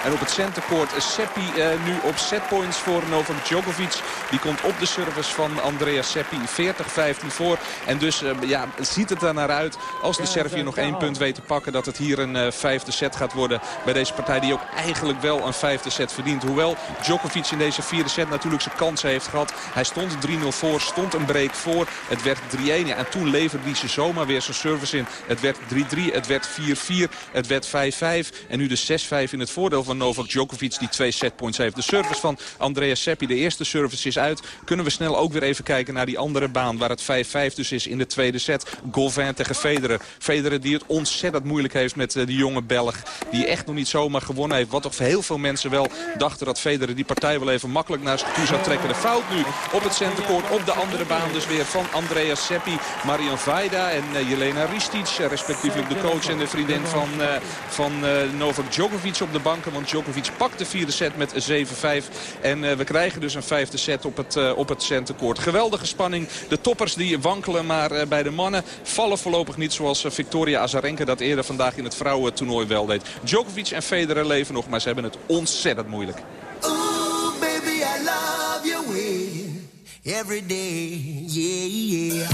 En op het centercourt Seppi uh, nu op setpoints voor Novak Djokovic. Die komt op de service van Andrea Seppi. 40-15 voor. En dus uh, ja, ziet het er naar uit als de Servië nog één punt weet te pakken... dat het hier een uh, vijfde set gaat worden bij deze partij... die ook eigenlijk wel een vijfde set verdient. Hoewel Djokovic in deze vierde set natuurlijk zijn kansen heeft gehad. Hij stond 3-0 voor, stond een break voor. Het werd 3-1 ja, en toen leverde hij ze zomaar weer zijn service in. Het werd 3-3, het werd 4-4, het werd 5-5. En nu de 6-5 in het voordeel van Novak Djokovic die twee setpoints heeft. De service van Andrea Seppi, de eerste service is uit. Kunnen we snel ook weer even kijken naar die andere baan waar het 5-5 dus is in de tweede set. Golvin tegen Federer. Federer die het ontzettend moeilijk heeft met uh, die jonge Belg. Die echt nog niet zomaar gewonnen heeft. Wat toch heel veel mensen wel dachten dat Federer die partij wel even makkelijk naar zich toe zou trekken. De fout nu op het centercourt op de andere baan dus weer van Andrea Seppi. Marian Vaida en uh, Jelena Ristic. Respectievelijk de coach en de vriendin van, uh, van Novak Djokovic op de banken. Want Djokovic pakt de vierde set met 7-5. En we krijgen dus een vijfde set op het, op het centercourt. Geweldige spanning. De toppers die wankelen maar bij de mannen vallen voorlopig niet zoals Victoria Azarenka dat eerder vandaag in het vrouwentoernooi wel deed. Djokovic en Federer leven nog, maar ze hebben het ontzettend moeilijk. Every day, yeah, yeah.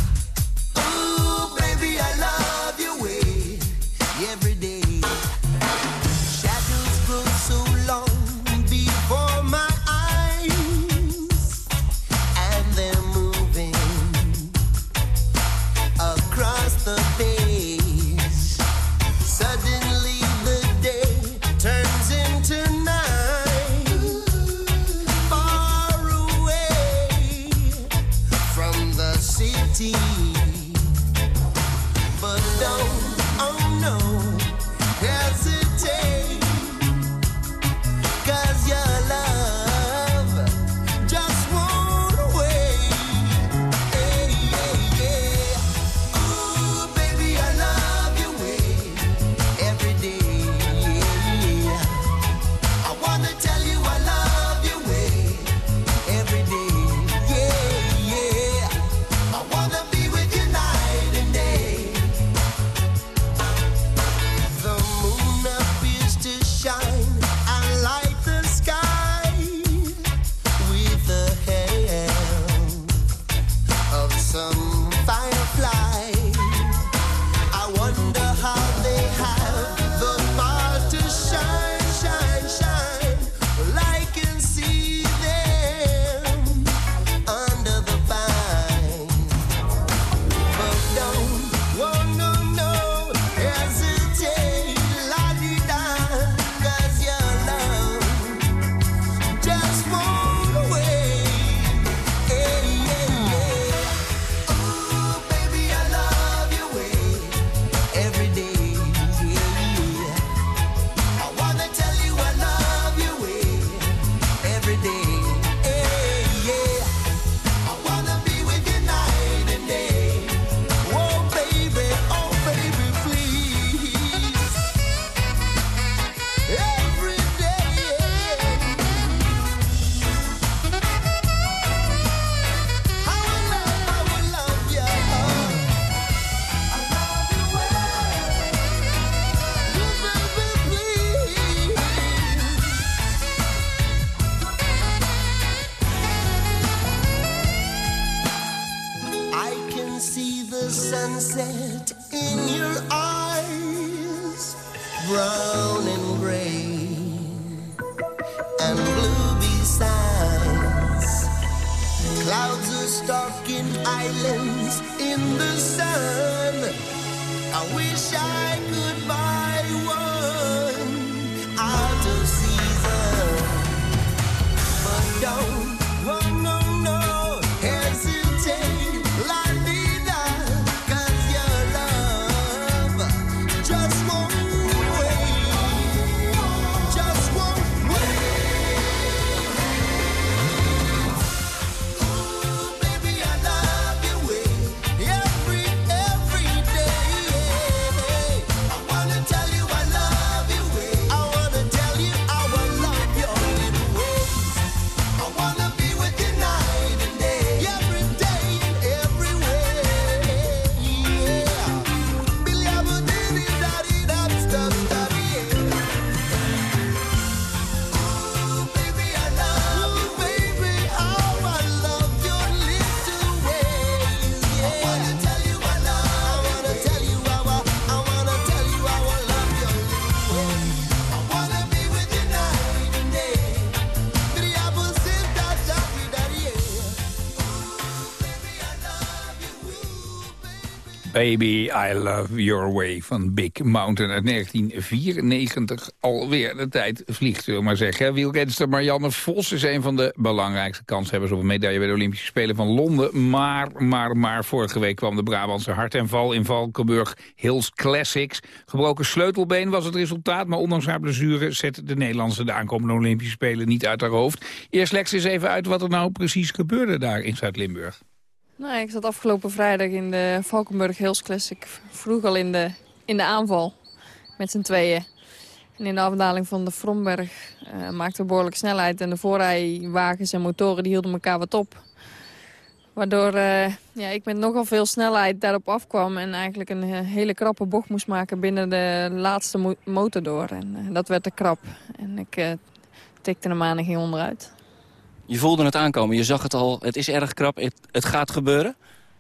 Baby, I Baby, I Love Your Way van Big Mountain uit 1994. Alweer de tijd vliegt, zullen we maar zeggen. Wielrenster Marianne Vos is een van de belangrijkste kanshebbers... op een medaille bij de Olympische Spelen van Londen. Maar, maar, maar, vorige week kwam de Brabantse hart en val in Valkenburg Hills Classics. Gebroken sleutelbeen was het resultaat... maar ondanks haar blessure zette de Nederlandse de aankomende Olympische Spelen niet uit haar hoofd. Eerst Lex eens even uit wat er nou precies gebeurde daar in Zuid-Limburg. Nou, ik zat afgelopen vrijdag in de Valkenburg Hills Classic. Vroeg al in de, in de aanval met z'n tweeën. En in de afdaling van de Fromberg uh, maakte we behoorlijk snelheid. En de voorrijwagens en motoren die hielden elkaar wat op. Waardoor uh, ja, ik met nogal veel snelheid daarop afkwam... en eigenlijk een uh, hele krappe bocht moest maken binnen de laatste mo motor door. En dat werd te krap. En ik tikte hem aan en ging onderuit. Je voelde het aankomen, je zag het al, het is erg krap, het, het gaat gebeuren?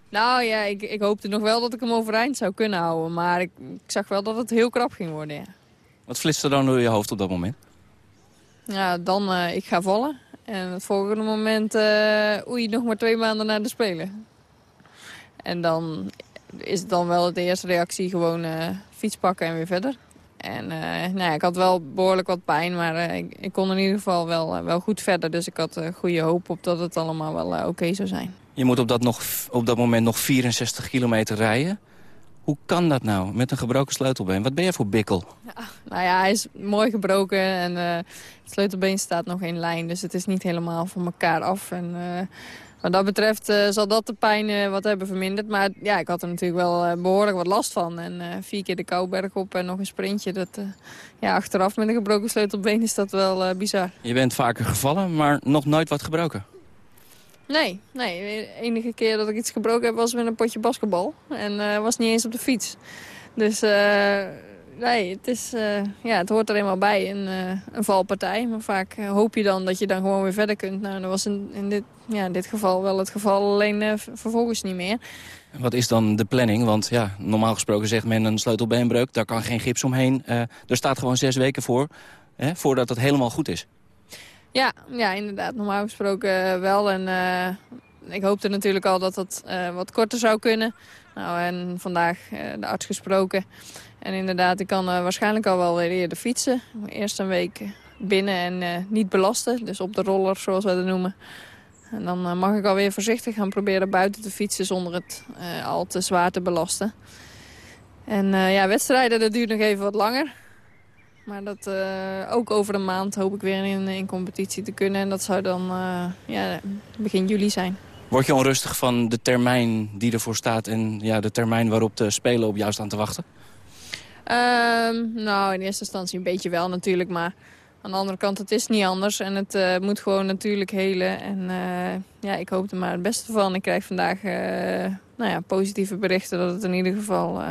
Nou ja, ik, ik, hoopte nog wel dat ik hem overeind zou kunnen houden. Maar ik, ik zag wel dat het heel krap ging worden, ja. Wat flitste dan door je hoofd op dat moment? Ja, dan uh, ik ga vallen. En het volgende moment, uh, oei, nog maar twee maanden naar de Spelen. En dan is het dan wel de eerste reactie gewoon uh, fiets pakken en weer verder. En uh, nou ja, ik had wel behoorlijk wat pijn, maar uh, ik, ik, kon in ieder geval wel, uh, wel goed verder. Dus ik had goede hoop op dat het allemaal wel oké okay zou zijn. Je moet op dat, nog, op dat moment nog 64 kilometer rijden. Hoe kan dat nou, met een gebroken sleutelbeen? Wat ben je voor bikkel? Ja, nou ja, hij is mooi gebroken en het sleutelbeen staat nog in lijn. Dus het is niet helemaal van elkaar af. En, wat dat betreft uh, zal dat de pijn uh, wat hebben verminderd. Maar ja, ik had er natuurlijk wel uh, behoorlijk wat last van. En vier keer de Kouberg op en nog een sprintje. Dat, ja, achteraf met een gebroken sleutelbeen is dat wel bizar. Je bent vaker gevallen, maar nog nooit wat gebroken? Nee, nee. De enige keer dat ik iets gebroken heb was met een potje basketbal. En was niet eens op de fiets. Dus nee, het, is, uh, ja, het hoort er eenmaal bij, een, uh, een valpartij. Maar vaak uh, hoop je dan dat je dan gewoon weer verder kunt. Nou, dat was in, in, dit, ja, in dit geval wel het geval, alleen vervolgens niet meer. Wat is dan de planning? Want ja, normaal gesproken zegt men een sleutelbeenbreuk. Daar kan geen gips omheen. er staat gewoon zes weken voor, hè, voordat het helemaal goed is. Ja, ja inderdaad. Normaal gesproken wel. En ik hoopte natuurlijk al dat het wat korter zou kunnen. Nou, en vandaag de arts gesproken. En inderdaad, ik kan uh, waarschijnlijk al wel weer eerder fietsen. Eerst een week binnen en uh, niet belasten. Dus op de roller, zoals we dat noemen. En dan uh, mag ik alweer voorzichtig gaan proberen buiten te fietsen... zonder het al te zwaar te belasten. En ja, wedstrijden, dat duurt nog even wat langer. Maar dat ook over een maand hoop ik weer in, in competitie te kunnen. En dat zou dan ja, begin juli zijn. Word je onrustig van de termijn die ervoor staat... en ja, de termijn waarop de Spelen op jou staan te wachten? Um, nou, in eerste instantie een beetje wel natuurlijk, maar aan de andere kant, het is niet anders. En het uh, moet gewoon natuurlijk helen. En uh, ja, ik hoop er maar het beste van. Ik krijg vandaag uh, nou ja, positieve berichten dat het in ieder geval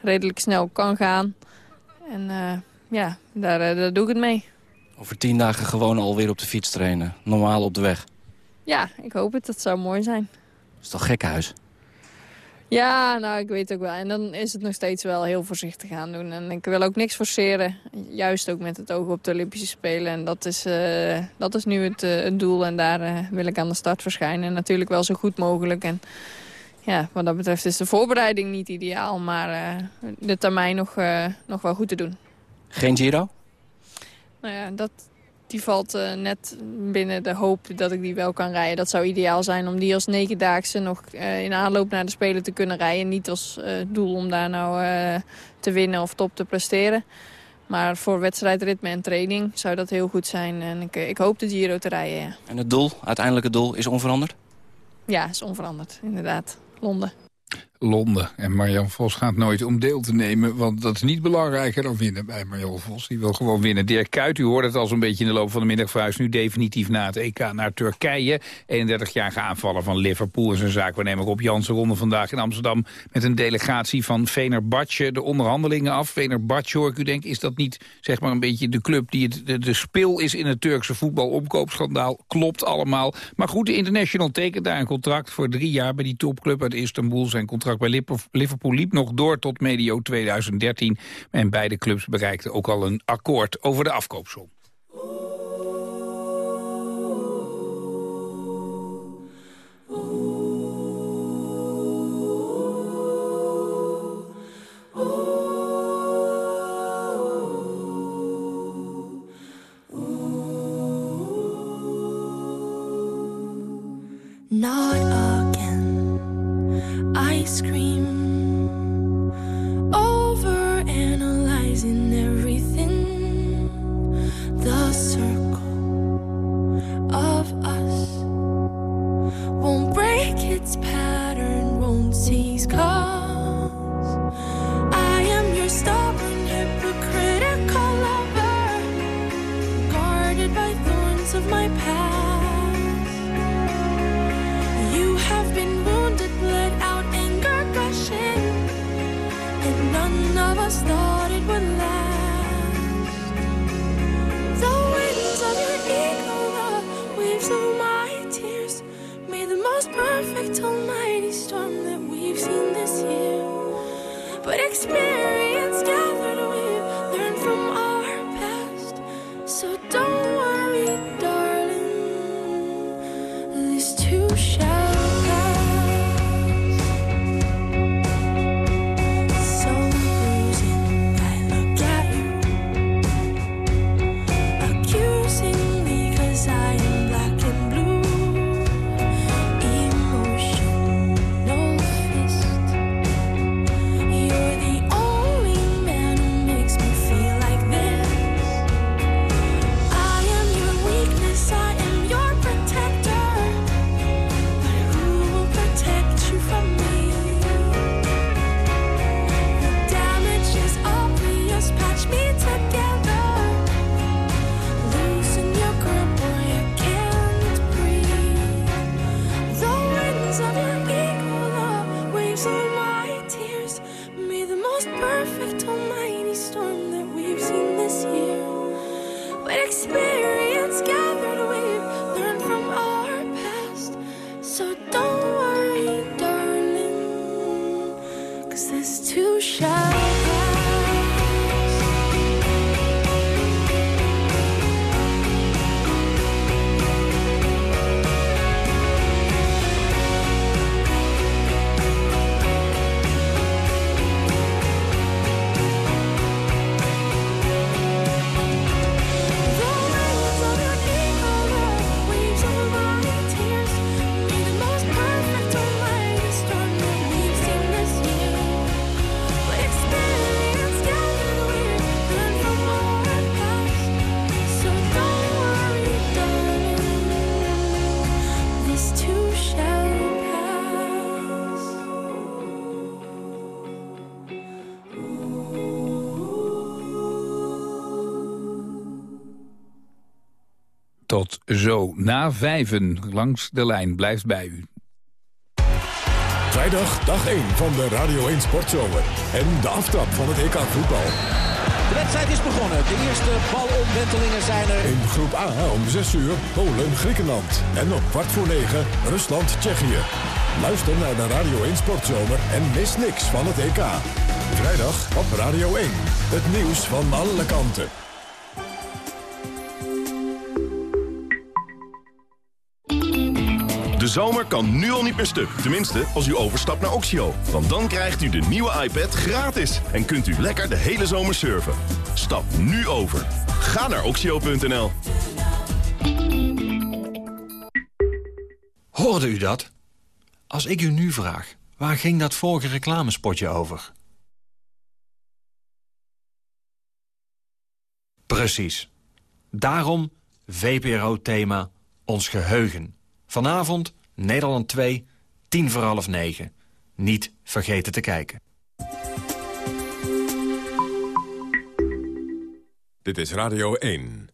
redelijk snel kan gaan. En ja, daar, daar doe ik het mee. Over tien dagen gewoon alweer op de fiets trainen. Normaal op de weg. Ja, ik hoop het. Dat zou mooi zijn. Dat is toch gek huis? Ja, nou, ik weet ook wel. En dan is het nog steeds wel heel voorzichtig aan doen. En ik wil ook niks forceren. Juist ook met het oog op de Olympische Spelen. En dat is, eh, dat is nu het, eh, het doel. En daar eh, wil ik aan de start verschijnen. En natuurlijk wel zo goed mogelijk. En ja, wat dat betreft is de voorbereiding niet ideaal. Maar de termijn nog, nog wel goed te doen. Geen Giro? Nou ja, dat, die valt eh, net binnen de hoop dat ik die wel kan rijden. Dat zou ideaal zijn om die als negendaagse nog eh, in aanloop naar de Spelen te kunnen rijden. Niet als eh, doel om daar nou te winnen of top te presteren. Maar voor wedstrijdritme en training zou dat heel goed zijn. En ik, ik hoop de Giro te rijden, ja. En het doel, uiteindelijke doel, is onveranderd? Ja, is onveranderd, inderdaad. Londen. Londen. En Marjan Vos gaat nooit om deel te nemen... want dat is niet belangrijker dan winnen bij Marjan Vos. Die wil gewoon winnen. Dirk Kuyt, u hoorde het al zo'n beetje in de loop van de middag... verhuist nu definitief na het EK naar Turkije. 31-jarige aanvaller van Liverpool en zijn zaakwaarnemer Rob Jansen... ronden vandaag in Amsterdam met een delegatie van Venerbatje... de onderhandelingen af. Venerbatje, hoor ik u denk, is dat niet zeg maar een beetje de club... die het, de, de spil is in het Turkse voetbalopkoopschandaal? Klopt allemaal. Maar goed, de International tekent daar een contract voor drie jaar... bij die topclub uit Istanbul. Zijn contract bij Lip- Liverpool liep nog door tot medio 2013. En beide clubs bereikten ook al een akkoord over de afkoopsom. I scream us thought it would last. The of your waves of my tears, made the most perfect, Tot zo, na vijven, langs de lijn, blijft bij u. Vrijdag, dag 1 van de Radio 1 Sportzomer. En de aftrap van het EK voetbal. De wedstrijd is begonnen. De eerste balomwentelingen zijn er. In groep A om 6 uur Polen-Griekenland. En om kwart voor 9 Rusland-Tsjechië. Luister naar de Radio 1 Sportzomer en mis niks van het EK. Vrijdag op Radio 1. Het nieuws van alle kanten. De zomer kan nu al niet meer stuk. Tenminste, als u overstapt naar Oxio. Want dan krijgt u de nieuwe iPad gratis. En kunt u lekker de hele zomer surfen. Stap nu over. Ga naar oxio.nl. Hoorde u dat? Als ik u nu vraag, waar ging dat vorige reclamespotje over? Precies. Daarom VPRO-thema Ons Geheugen. Vanavond Nederland 2, tien voor half negen. Niet vergeten te kijken. Dit is Radio 1.